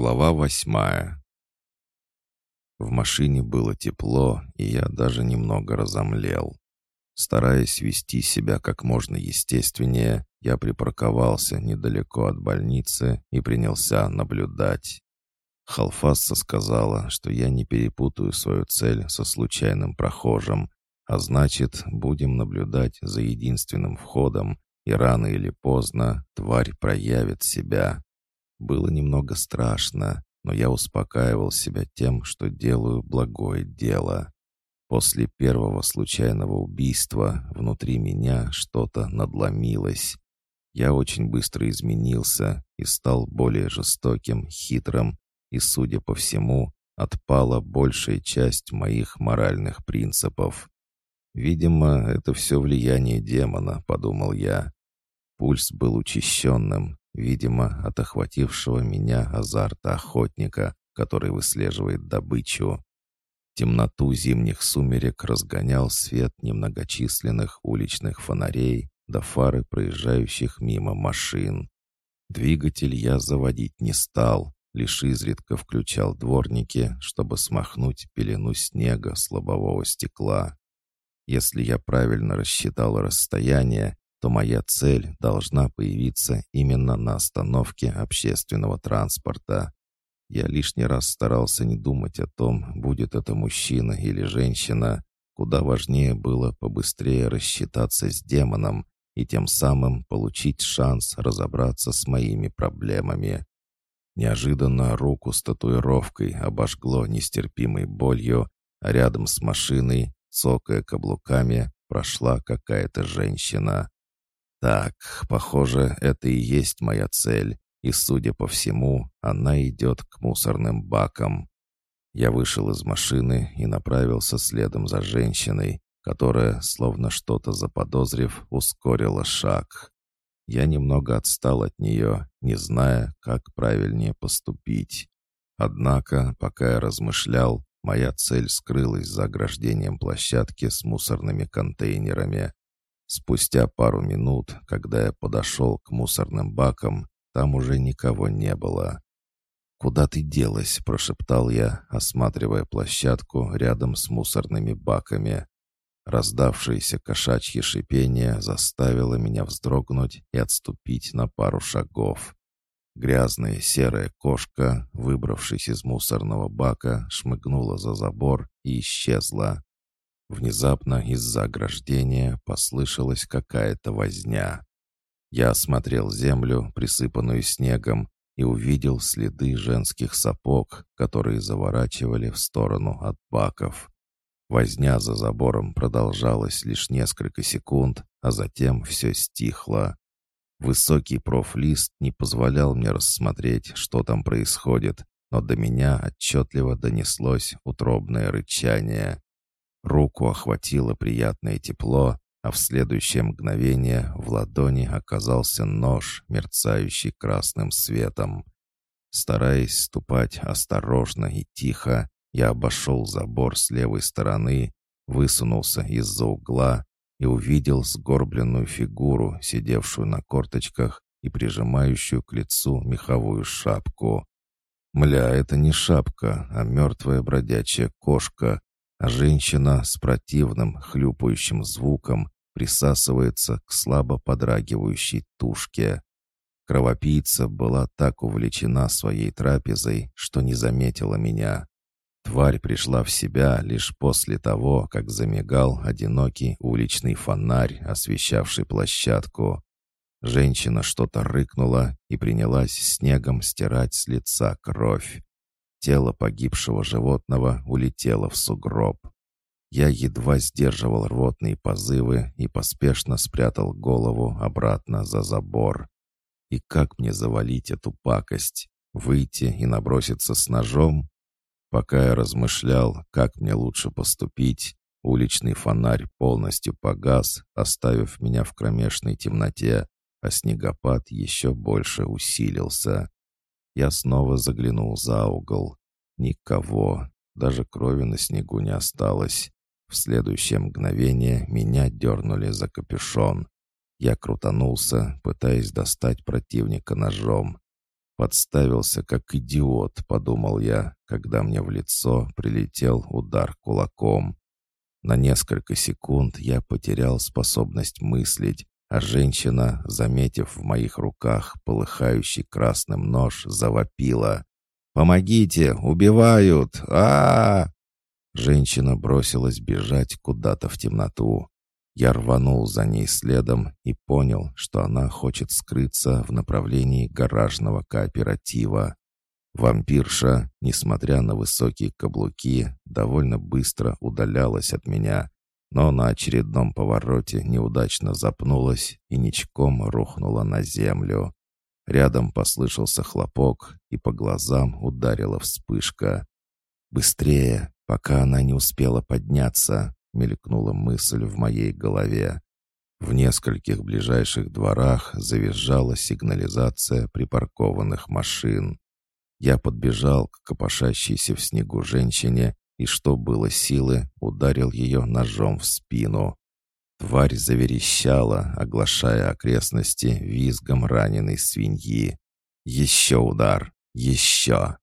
Глава восьмая. В машине было тепло, и я даже немного разомлел. Стараясь вести себя как можно естественнее, я припарковался недалеко от больницы и принялся наблюдать. Халфасса сказала, что я не перепутаю свою цель со случайным прохожим, а значит, будем наблюдать за единственным входом, и рано или поздно тварь проявит себя. Было немного страшно, но я успокаивал себя тем, что делаю благое дело. После первого случайного убийства внутри меня что-то надломилось. Я очень быстро изменился и стал более жестоким, хитрым, и, судя по всему, отпала большая часть моих моральных принципов. «Видимо, это все влияние демона», — подумал я. Пульс был учащенным, видимо, от охватившего меня азарта охотника, который выслеживает добычу. Темноту зимних сумерек разгонял свет немногочисленных уличных фонарей до фары проезжающих мимо машин. Двигатель я заводить не стал, лишь изредка включал дворники, чтобы смахнуть пелену снега с лобового стекла. Если я правильно рассчитал расстояние, то моя цель должна появиться именно на остановке общественного транспорта. Я лишний раз старался не думать о том, будет это мужчина или женщина. Куда важнее было побыстрее рассчитаться с демоном и тем самым получить шанс разобраться с моими проблемами. Неожиданно руку с татуировкой обожгло нестерпимой болью, а рядом с машиной, цокая каблуками, прошла какая-то женщина. Так, похоже, это и есть моя цель, и, судя по всему, она идет к мусорным бакам. Я вышел из машины и направился следом за женщиной, которая, словно что-то заподозрив, ускорила шаг. Я немного отстал от нее, не зная, как правильнее поступить. Однако, пока я размышлял, моя цель скрылась за ограждением площадки с мусорными контейнерами. Спустя пару минут, когда я подошел к мусорным бакам, там уже никого не было. «Куда ты делась?» — прошептал я, осматривая площадку рядом с мусорными баками. Раздавшееся кошачье шипение заставило меня вздрогнуть и отступить на пару шагов. Грязная серая кошка, выбравшись из мусорного бака, шмыгнула за забор и исчезла. Внезапно из-за ограждения послышалась какая-то возня. Я осмотрел землю, присыпанную снегом, и увидел следы женских сапог, которые заворачивали в сторону от баков. Возня за забором продолжалась лишь несколько секунд, а затем все стихло. Высокий профлист не позволял мне рассмотреть, что там происходит, но до меня отчетливо донеслось утробное рычание. Руку охватило приятное тепло, а в следующее мгновение в ладони оказался нож, мерцающий красным светом. Стараясь ступать осторожно и тихо, я обошел забор с левой стороны, высунулся из-за угла и увидел сгорбленную фигуру, сидевшую на корточках и прижимающую к лицу меховую шапку. Мля, это не шапка, а мертвая бродячая кошка, а женщина с противным хлюпающим звуком присасывается к слабо подрагивающей тушке. Кровопийца была так увлечена своей трапезой, что не заметила меня. Тварь пришла в себя лишь после того, как замигал одинокий уличный фонарь, освещавший площадку. Женщина что-то рыкнула и принялась снегом стирать с лица кровь. Тело погибшего животного улетело в сугроб. Я едва сдерживал рвотные позывы и поспешно спрятал голову обратно за забор. И как мне завалить эту пакость? Выйти и наброситься с ножом? Пока я размышлял, как мне лучше поступить, уличный фонарь полностью погас, оставив меня в кромешной темноте, а снегопад еще больше усилился. Я снова заглянул за угол. Никого, даже крови на снегу не осталось. В следующее мгновение меня дернули за капюшон. Я крутанулся, пытаясь достать противника ножом. Подставился как идиот, подумал я, когда мне в лицо прилетел удар кулаком. На несколько секунд я потерял способность мыслить, а женщина, заметив в моих руках полыхающий красным нож, завопила. «Помогите! Убивают! а, -а, -а Женщина бросилась бежать куда-то в темноту. Я рванул за ней следом и понял, что она хочет скрыться в направлении гаражного кооператива. Вампирша, несмотря на высокие каблуки, довольно быстро удалялась от меня, но на очередном повороте неудачно запнулась и ничком рухнула на землю. Рядом послышался хлопок, и по глазам ударила вспышка. «Быстрее, пока она не успела подняться», — мелькнула мысль в моей голове. В нескольких ближайших дворах завизжала сигнализация припаркованных машин. Я подбежал к копошащейся в снегу женщине и, что было силы, ударил ее ножом в спину. Тварь заверещала, оглашая окрестности визгом раненой свиньи. «Еще удар! Еще!»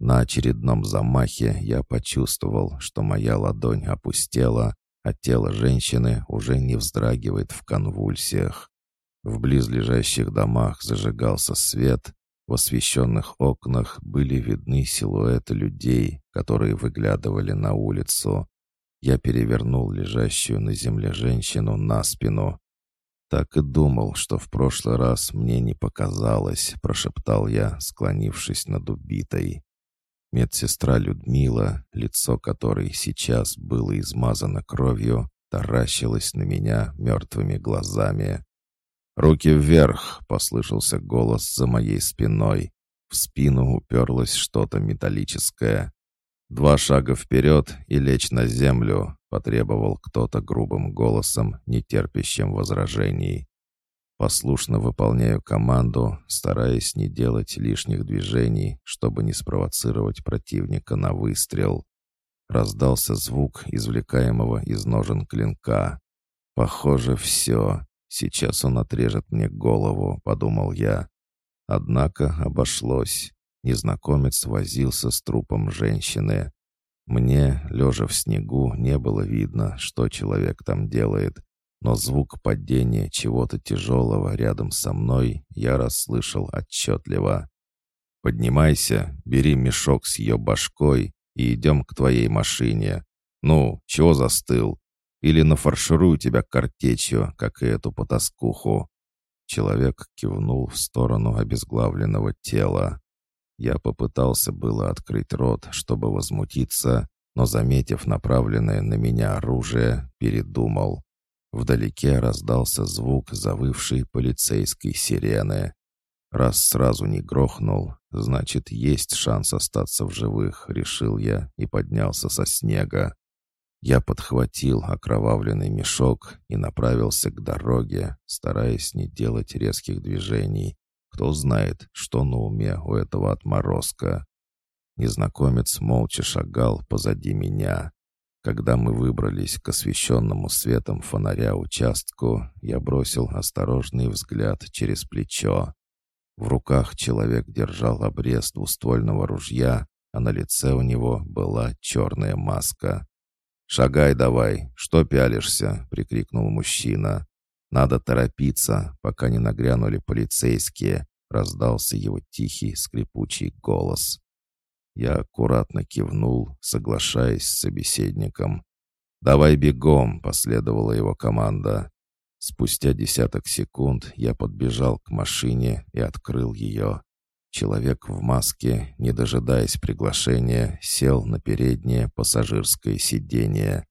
На очередном замахе я почувствовал, что моя ладонь опустела, а тело женщины уже не вздрагивает в конвульсиях. В близлежащих домах зажигался свет, в освещенных окнах были видны силуэты людей, которые выглядывали на улицу. Я перевернул лежащую на земле женщину на спину. «Так и думал, что в прошлый раз мне не показалось», — прошептал я, склонившись над убитой. Медсестра Людмила, лицо которой сейчас было измазано кровью, таращилась на меня мертвыми глазами. «Руки вверх!» — послышался голос за моей спиной. В спину уперлось что-то металлическое. «Два шага вперед и лечь на землю!» — потребовал кто-то грубым голосом, не терпящим возражений. Послушно выполняю команду, стараясь не делать лишних движений, чтобы не спровоцировать противника на выстрел. Раздался звук извлекаемого из ножен клинка. Похоже, все. «Сейчас он отрежет мне голову», — подумал я. Однако обошлось. Незнакомец возился с трупом женщины. Мне, лежа в снегу, не было видно, что человек там делает, но звук падения чего-то тяжелого рядом со мной я расслышал отчетливо. «Поднимайся, бери мешок с ее башкой и идем к твоей машине. Ну, чего застыл? Или нафарширую тебя картечью, как и эту потаскуху». Человек кивнул в сторону обезглавленного тела. Я попытался было открыть рот, чтобы возмутиться, но, заметив направленное на меня оружие, передумал. Вдалеке раздался звук завывшей полицейской сирены. Раз сразу не грохнул, значит, есть шанс остаться в живых, решил я и поднялся со снега. Я подхватил окровавленный мешок и направился к дороге, стараясь не делать резких движений. Кто знает, что на уме у этого отморозка. Незнакомец молча шагал позади меня. Когда мы выбрались к освещенному светом фонаря участку, я бросил осторожный взгляд через плечо. В руках человек держал обрез двуствольного ружья, а на лице у него была черная маска. «Шагай давай, что пялишься?» — прикрикнул мужчина. «Надо торопиться, пока не нагрянули полицейские», — раздался его тихий скрипучий голос. Я аккуратно кивнул, соглашаясь с собеседником. «Давай бегом!» — последовала его команда. Спустя десяток секунд я подбежал к машине и открыл ее. Человек в маске, не дожидаясь приглашения, сел на переднее пассажирское сиденье.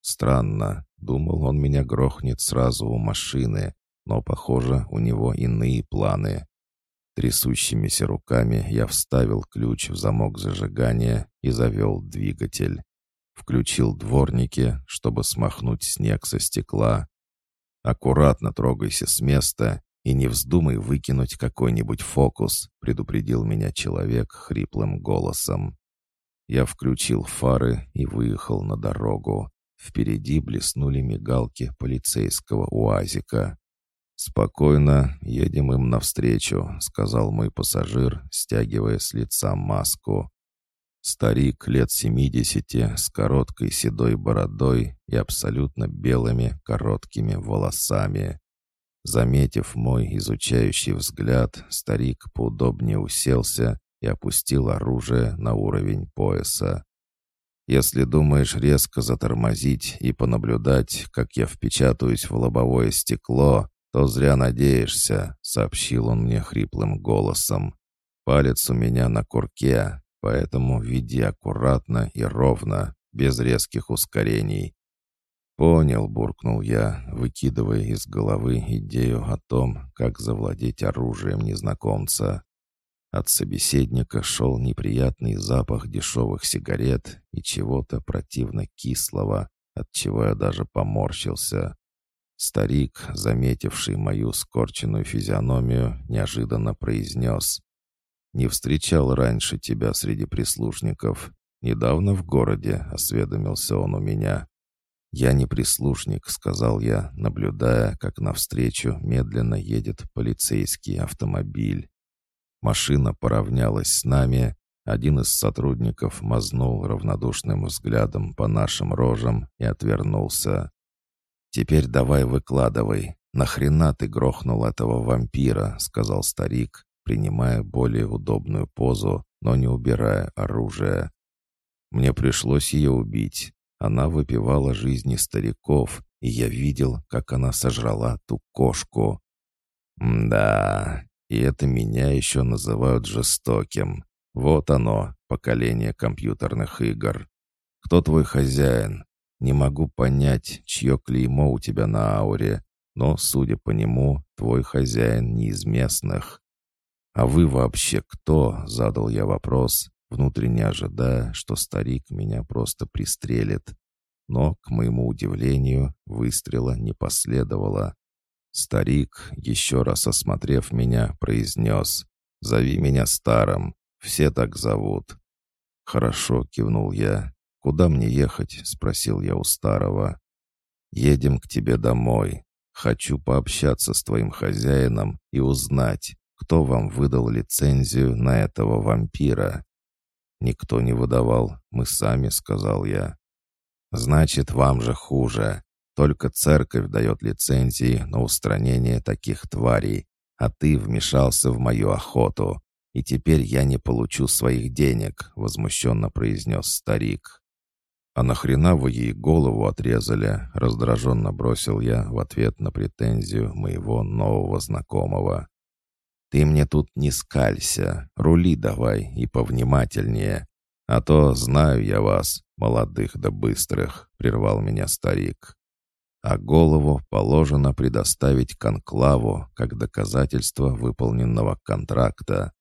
Странно, думал, он меня грохнет сразу у машины, но, похоже, у него иные планы. Трясущимися руками я вставил ключ в замок зажигания и завел двигатель. Включил дворники, чтобы смахнуть снег со стекла. «Аккуратно трогайся с места «И не вздумай выкинуть какой-нибудь фокус», — предупредил меня человек хриплым голосом. Я включил фары и выехал на дорогу. Впереди блеснули мигалки полицейского УАЗика. «Спокойно, едем им навстречу», — сказал мой пассажир, стягивая с лица маску. Старик лет семидесяти с короткой седой бородой и абсолютно белыми короткими волосами. Заметив мой изучающий взгляд, старик поудобнее уселся и опустил оружие на уровень пояса. Если думаешь резко затормозить и понаблюдать, как я впечатаюсь в лобовое стекло, то зря надеешься», — сообщил он мне хриплым голосом. «Палец у меня на курке, поэтому веди аккуратно и ровно, без резких ускорений». «Понял», — буркнул я, выкидывая из головы идею о том, как завладеть оружием незнакомца. От собеседника шел неприятный запах дешевых сигарет и чего-то противно кислого, от чего я даже поморщился. Старик, заметивший мою скорченную физиономию, неожиданно произнес. «Не встречал раньше тебя среди прислужников. Недавно в городе», — осведомился он у меня. «Я не прислужник», — сказал я, наблюдая, как навстречу медленно едет полицейский автомобиль. Машина поравнялась с нами, один из сотрудников мазнул равнодушным взглядом по нашим рожам и отвернулся. «Теперь давай выкладывай. Нахрена ты грохнул этого вампира?» — сказал старик, принимая более удобную позу, но не убирая оружие. «Мне пришлось ее убить. Она выпивала жизни стариков, и я видел, как она сожрала ту кошку. да, и это меня еще называют жестоким. Вот оно, поколение компьютерных игр. Кто твой хозяин? Не могу понять, чье клеймо у тебя на ауре, но, судя по нему, твой хозяин не из местных. «А вы вообще кто?» — задал я вопрос, внутренне ожидая, что старик меня просто пристрелит. Но, к моему удивлению, выстрела не последовало. Старик, еще раз осмотрев меня, произнес «Зови меня старым, все так зовут». «Хорошо», — кивнул я, «Куда мне ехать?» — спросил я у старого. «Едем к тебе домой. Хочу пообщаться с твоим хозяином и узнать, кто вам выдал лицензию на этого вампира». «Никто не выдавал, мы сами», — сказал я. «Значит, вам же хуже. Только церковь дает лицензии на устранение таких тварей, а ты вмешался в мою охоту, и теперь я не получу своих денег», — возмущенно произнес старик. «А нахрена вы ей голову отрезали?» — раздраженно бросил я в ответ на претензию моего нового знакомого. «Ты мне тут не скалься, рули давай и повнимательнее, а то знаю я вас, молодых да быстрых», — прервал меня старик. «А голову положено предоставить конклаву как доказательство выполненного контракта.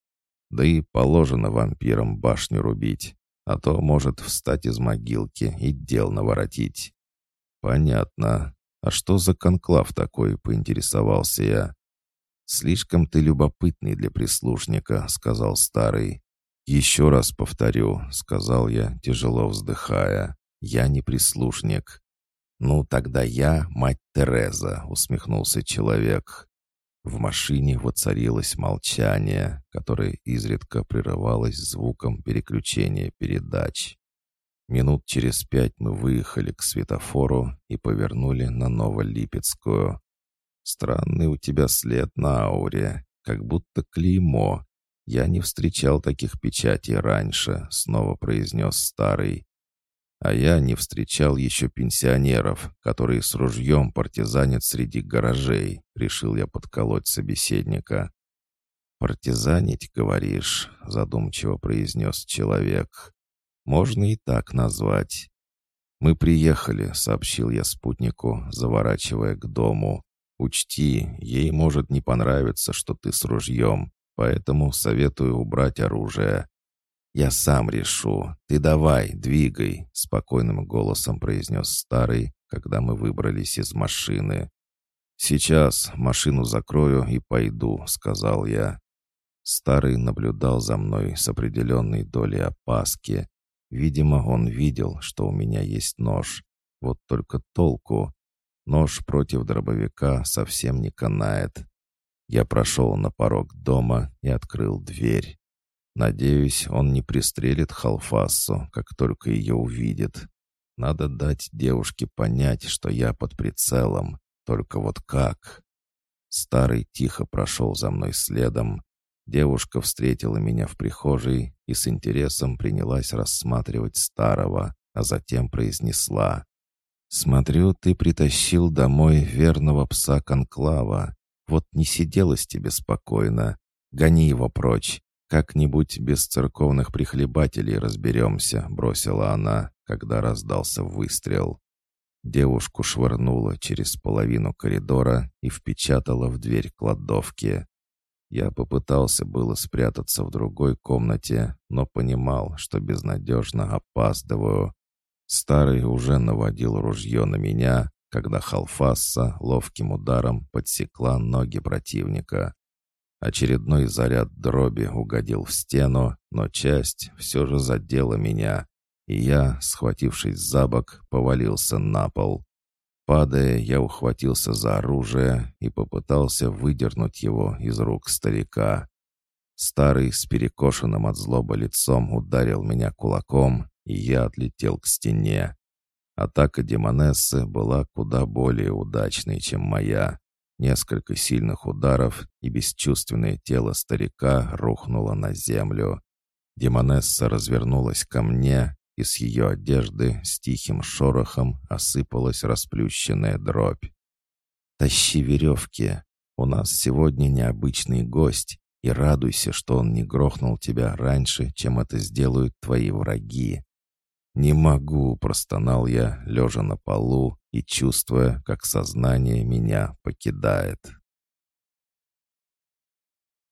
Да и положено вампирам башню рубить, а то может встать из могилки и дел наворотить. Понятно. А что за конклав такой, поинтересовался я. «Слишком ты любопытный для прислужника», — сказал старый. «Еще раз повторю», — сказал я, тяжело вздыхая. «Я не прислужник». «Ну, тогда я мать Тереза», — усмехнулся человек. В машине воцарилось молчание, которое изредка прерывалось звуком переключения передач. Минут через пять мы выехали к светофору и повернули на Новолипецкую. «Странный у тебя след на ауре, как будто клеймо. Я не встречал таких печатей раньше», — снова произнес старый. А я не встречал еще пенсионеров, которые с ружьем партизанят среди гаражей, решил я подколоть собеседника. «Партизанить, говоришь?» — задумчиво произнес человек. «Можно и так назвать». «Мы приехали», — сообщил я спутнику, заворачивая к дому. «Учти, ей может не понравиться, что ты с ружьем, поэтому советую убрать оружие. «Я сам решу. Ты давай, двигай», — спокойным голосом произнес старый, когда мы выбрались из машины. «Сейчас машину закрою и пойду», — сказал я. Старый наблюдал за мной с определенной долей опаски. Видимо, он видел, что у меня есть нож. Вот только толку. Нож против дробовика совсем не канает. Я прошел на порог дома и открыл дверь. Надеюсь, он не пристрелит Халфассу, как только ее увидит. Надо дать девушке понять, что я под прицелом. Только вот как? Старый тихо прошел за мной следом. Девушка встретила меня в прихожей и с интересом принялась рассматривать старого, а затем произнесла. «Смотрю, ты притащил домой верного пса Конклава. Вот не сиделось тебе спокойно. Гони его прочь. Как-нибудь без церковных прихлебателей разберемся», — бросила она, когда раздался выстрел. Девушку швырнуло через половину коридора и впечатало в дверь кладовки. Я попытался было спрятаться в другой комнате, но понимал, что безнадежно опаздываю. Старый уже наводил ружье на меня, когда Халфасса ловким ударом подсекла ноги противника. Очередной заряд дроби угодил в стену, но часть все же задела меня, и я, схватившись за бок, повалился на пол. Падая, я ухватился за оружие и попытался выдернуть его из рук старика. Старый с перекошенным от злоба лицом ударил меня кулаком, и я отлетел к стене. Атака Демонессы была куда более удачной, чем моя. Несколько сильных ударов, и бесчувственное тело старика рухнуло на землю. Демонесса развернулась ко мне, и с ее одежды с тихим шорохом осыпалась расплющенная дробь. «Тащи веревки. У нас сегодня необычный гость, и радуйся, что он не грохнул тебя раньше, чем это сделают твои враги». «Не могу», — простонал я, лежа на полу и чувствуя, как сознание меня покидает.